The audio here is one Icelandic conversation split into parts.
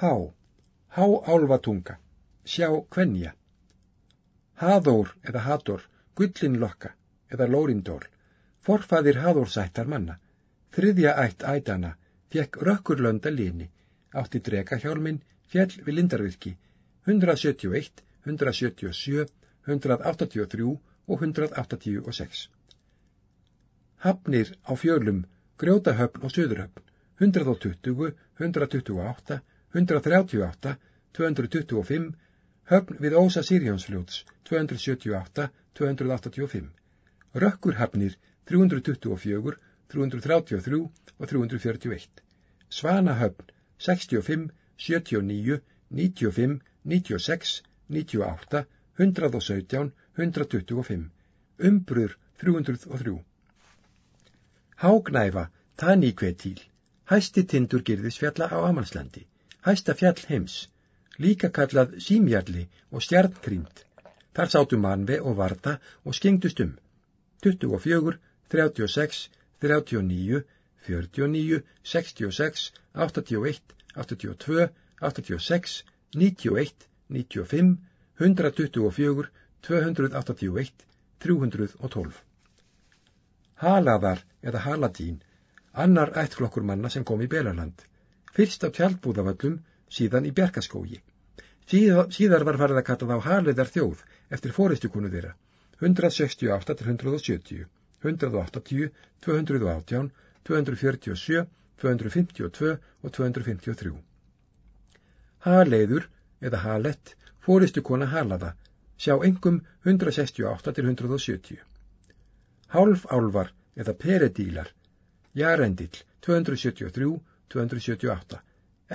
Há, há álfatunga, sjá kvenja. Haðór eða Hador, gullinlokka eða Lórindól, forfaðir Haðórsættar manna, þriðja ætt ætana, fekk rökkurlönda lini, átti drega hjálminn, fjell við lindarvirki, 171, 177, 183 og 186. Hafnir á fjölum, grjótahöfn og söðurhöfn, 120, 128, 138, 225, höfn við Ósa Sirjánsfljóts, 278, 285, rökkurhafnir, 324, 333 og 341, Svanahöfn, 65, 79, 95, 96, 98, 117, 125, umbrur 303. Hágnæfa, Taníkvetíl, hæsti tindur girðisfjalla á Amalslandi, hæsta fjall heims, líka kallað símjalli og stjarnkrýnd. Þar sátu manve og varta og skengdust um. 24, 36, 39, 49, 66, 81, 82, 86, 91, 95, 124, 281, 312. Halaðar eða Haladín, annar ættflokkur manna sem kom í Belarland, fyrst á tjaldbúðavöllum, síðan í Bjarkaskógi. Síðar, var farið að kalla þá Haliðar þjóð eftir fóristukonu þeirra, 168 til 170, 180, 218, 247, 252 og 253. Haleiður eða Halett, fóristukona Halaða, sjá engum 168 til 170 hálfálvar eða peredílar, jarendill 273, 278,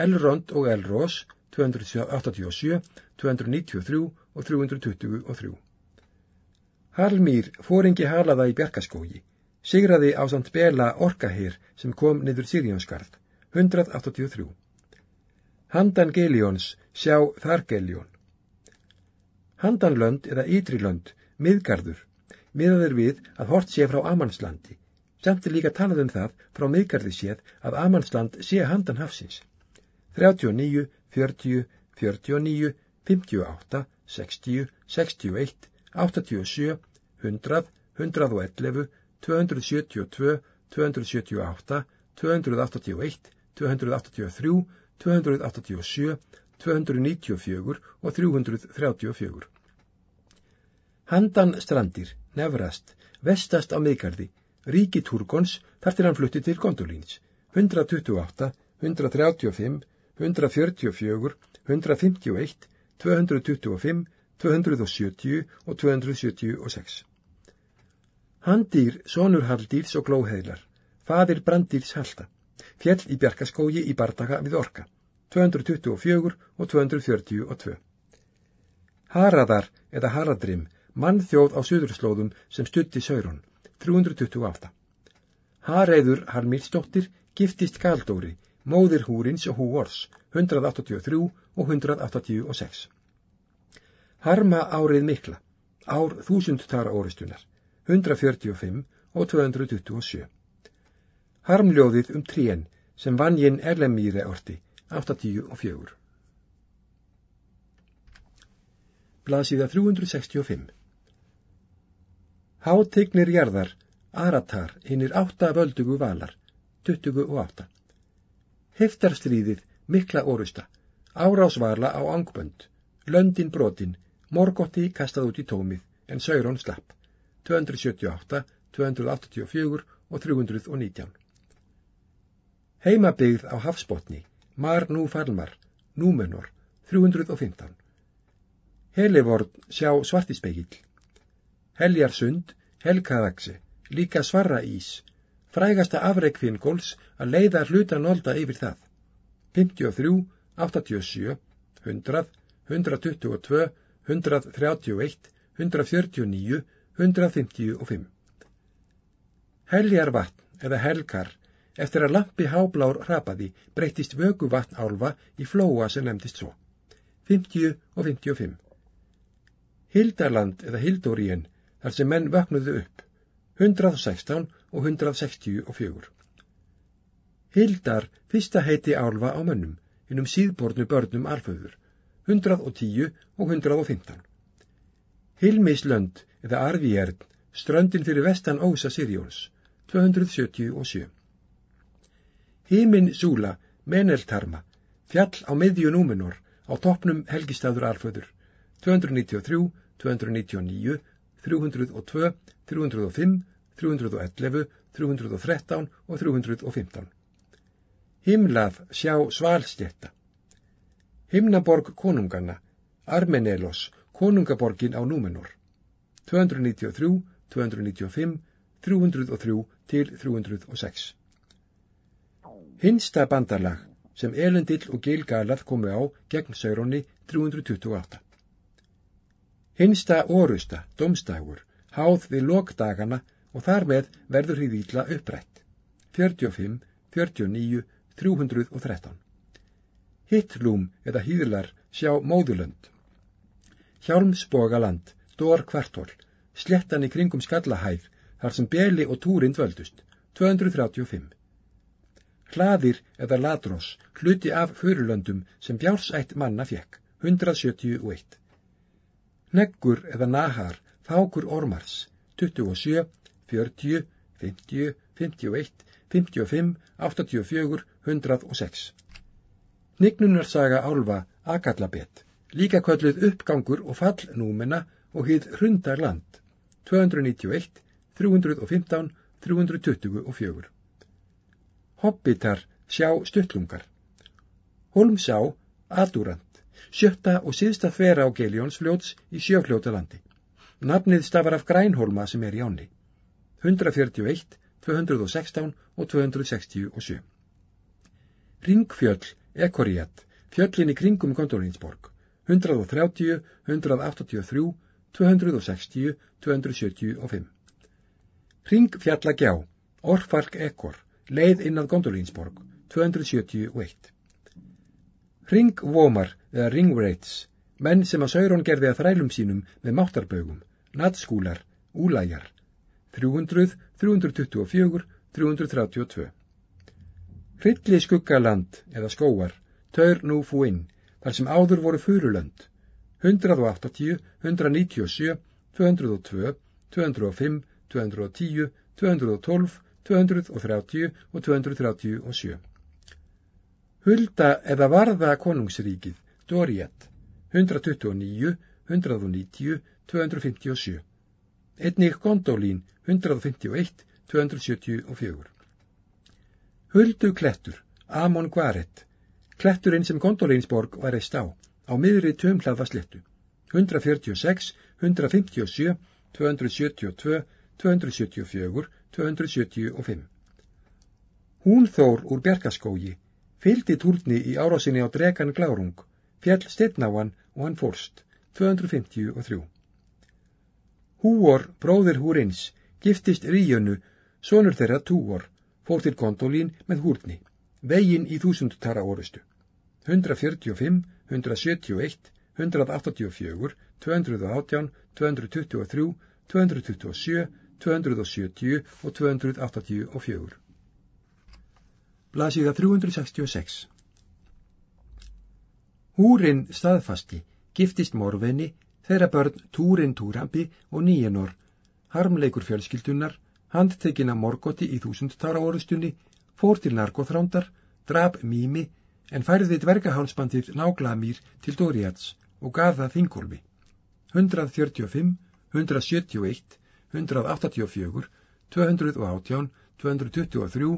elrond og elros 287, 293 og 323. Halmýr fóringi halaða í Bjarkaskógi, sigraði á samt Bela Orkahir sem kom niður Sirjónskarð, 183. Handan Geljóns sjá Þargeljón. Handanlönd eða Ítrilönd, miðgarður, miðaður við að hort sé frá Amanslandi. Samt er líka talað um það frá miðgarði séð að Amansland sé handan hafsins. 39, 40, 49, 58, 60, 61, 87, 100, 111, 272, 278, 281, 283, 287, 294 og 334. Handan strandir nefrast, vestast á miðgarði, ríki Turgons þar til hann flutti til Gondolíns, 128, 135, 144, 151, 225, 270 og 276. Handýr, sonur Haldýrs og Glóheðlar, fadir Brandýrs Halda, fjell í Bjarkaskógi í Bardaka við Orka, 224 og 242. Haraðar eða Haradrim mannþjóð á Suðurslóðum sem stutti Saurón, 328. Hareiður Harmírsdóttir giftist Galdóri, móðir Húrins og Húors, 183 og 186. Harma árið mikla, ár þúsundtara óristunar, 145 og 227. Harmljóðið um trén sem vannjinn Erlemýre orti, 84. Blasiða 365 Hátignir jarðar, Aratar, hinnir átta völdugu valar, tuttugu og átta. Heftarstríðið, mikla orusta, árásvarla á angbönd, löndin brotin, morgotti kastað út í tómið, en Saurón slapp, 278, 284 og 319. Heimabyggð á hafsbotni, Mar nú farmar, Númenor, 315. Helivort sjá svartispeikill. Heljarsund, Helkaðaxi, líka svarra ís, frægasta afreik Fingóls að leiða hluta nólda yfir það. 53, 87, 100, 122, 131, 149, 155. Heljar vatn eða helkar, eftir að lampi háblár hrapaði, breytist vögu vatn álfa í flóa sem nefndist svo. 50 og 55. Hildarland eða Hildóríen þar sem menn vaknuðu upp, 116 og 164. Hildar, fyrsta heiti álfa á mönnum, innum síðbornu börnum alföður, 110 og 115. Hilmislönd eða Arvíjern, ströndin fyrir vestan Ósa Sirjóns, 277. Hímin Súla, Meneltarma, fjall á miðju Númenor, á toppnum Helgistaður alföður, 293, 299, 302, 305, 311, 313 og 315. Himlað sjá svalstjetta. Himnaborg konunganna, Armenelos, konungaborgin á Númenor. 293, 295, 303 til 306. Hinsta bandarlag sem Elendill og Gilgalað komu á gegn Sauronni 328. Hinsta orusta, domstægur, háð við lokdagana og þar með verður hýð íla upprætt. 45, 49, 313. Hittlúm eða hýðlar sjá móðulönd. Hjálmsbogaland, Dór kvartól, slettan í kringum skallahæð, þar sem Beli og Túrind völdust, 235. Hlaðir eða ladros, hluti af förulöndum sem bjársætt manna fjekk, 171. Neggur eða nahar, fákur ormars, 27, 40, 50, 51, 55, 84, 106. Nignunarsaga álfa Akallabett, líka kvölluð uppgangur og fall númena og hýð hrundarland, 291, 315, 324. Hobbitar sjá stuttlungar. Holmsá, Adurant, sjötta og síðsta þvera á Geljónsfljóts í sjöfljótalandi. Nafnið stafar af grænholma sem er í áni. 141, 216 og 267. Ringfjöll, Ekoriat, fjöllin í kringum Gondolinsborg, 130, 183, 260, 275. Ringfjallagjá, Orfalk Ekor, leið innað Gondolinsborg, 271. Ringvómar eða ringwraiths, menn sem að Saurón gerði að þrælum sínum með máttarbaugum, natskúlar, úlæjar, 300, 324, 332. Hrylli skuggaland eða skóar, tör nú fúinn, þar sem áður voru furulönd, 180, 197, 202, 205, 210, 212, 230 og 237. Hulda eða varða konungsríkið, Doriat, 129, 190, 257. Einnig Gondolín, 151, 274. Huldu klettur, Amon Guaret, kletturinn sem Gondolínsborg var eist á, á miðri tömhlaða slettu, 146, 157, 272, 274, 275. Hún þór úr Bjarkaskógi, fylgdi túrni í árásinni á dregan glárung, fjall stefnáan og hann fórst, 253. Húor, bróðir húrins, giftist Ríjönu, sonur þeirra Túor, fór til Gondolín með húrni, vegin í þúsundtara orustu. 145, 171, 184, 218, 223, 227, 270 og 284. Blasiða 366 Húrin staðfasti, giftist morfinni, þeirra börn Túrin Túrambi og Níenor, harmleikur fjölskyldunar, handtekinn af Morgoti í þúsundtára orustunni, fór til narkóþrándar, draf Mými, en færði dvergahálsbandið Náglamýr til Dóriats og gaf það Þingolfi. 145, 171, 184, 218, 223,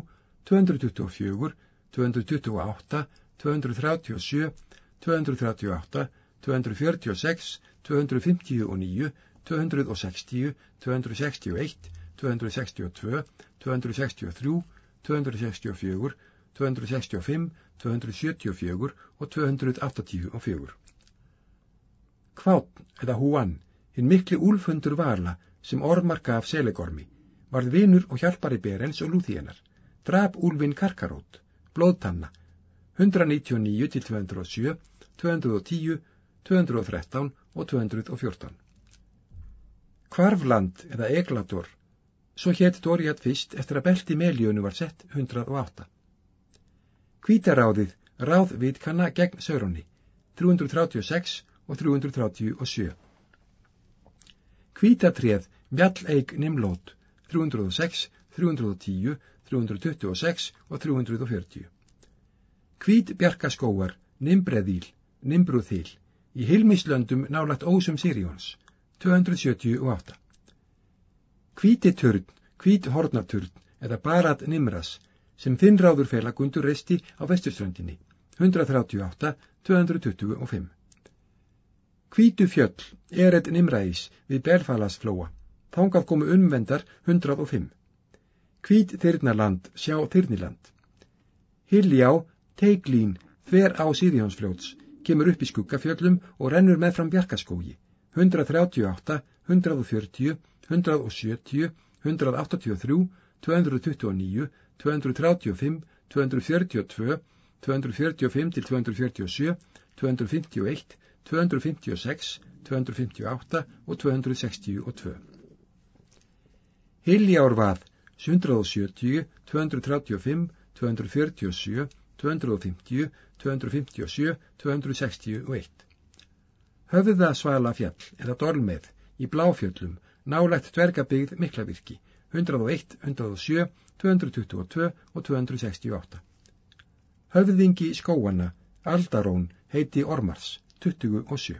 224, 228, 237, 238, 246, 259, 260, 261, 262, 263, 264, 265, 274 og 284. Kvátn eða húann, hinn mikli úlfundur varla sem ormar gaf selegormi, varð vinur og hjálpari berens og lúþíenar, draf úlvin karkarót, blóðtanna, 199 til 207, 210, 213 og 214. Kvarfland eða Eglator, svo hétt Dóriat fyrst eftir að belti meljönu var sett 108. Kvítaráðið ráð vitkanna gegn Sauroni, 336 og 337. Kvítatréð Mjalleik Nimlót, 306, 310, 326 og 340. Kvít Bjarkaskóar, Nimbreðíl, Nimbrúþil, í Hilmislöndum nálagt Ósum Sirjóns, 278. Kvítiturn, Kvít Hornarturn eða Barat Nimras, sem þinnráður felagundur reisti á vesturströndinni, 138, 225. Hvítu fjöll, Ered Nimræis við Belfalasflóa, þángað komu umvendar 105. Hvít Þyrnaland, sjá Þyrniland. Hiljá, Teiglín, þver á Sýrjónsfljóts, kemur upp í skuggafjöllum og rennur með fram Bjarkaskógi, 138, 140, 170, 183, 229, 235, 242, 245 til 247, 251, 256, 258 og 262. Hiljárvað 170, 235, 247, 250, 257, 261. Höfða svala fjall eða dorlmeð í bláfjöllum nálægt dvergabygð miklavirki 101, 107, 222 og 268. Höfðingi skóana, Aldarón, heiti Ormars, 27.